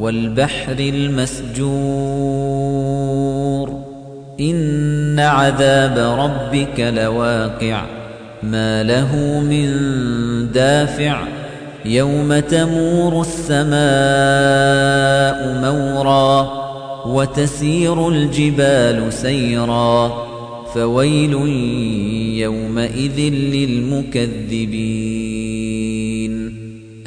والبحر المسجور. إن عذاب ربك لواقع. ما له من دافع. يوم تمور السماء مورا وتسير الجبال سيرا. فويل يومئذ للمكذبين.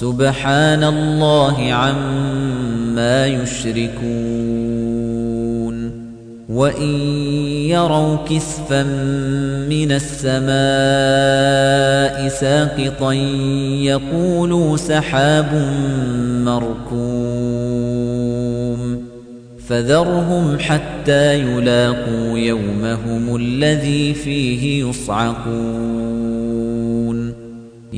سُبْحَانَ اللَّهِ عَمَّا يُشْرِكُونَ وَإِن يَرَوْا كِسْفًا مِّنَ السَّمَاءِ سَاقِطًا يَقُولُوا سَحَابٌ مَّرْكُومٌ فَذَرْهُمْ حَتَّىٰ يُلَاقُوا يَوْمَهُمُ الَّذِي فِيهِ يُصْعَقُونَ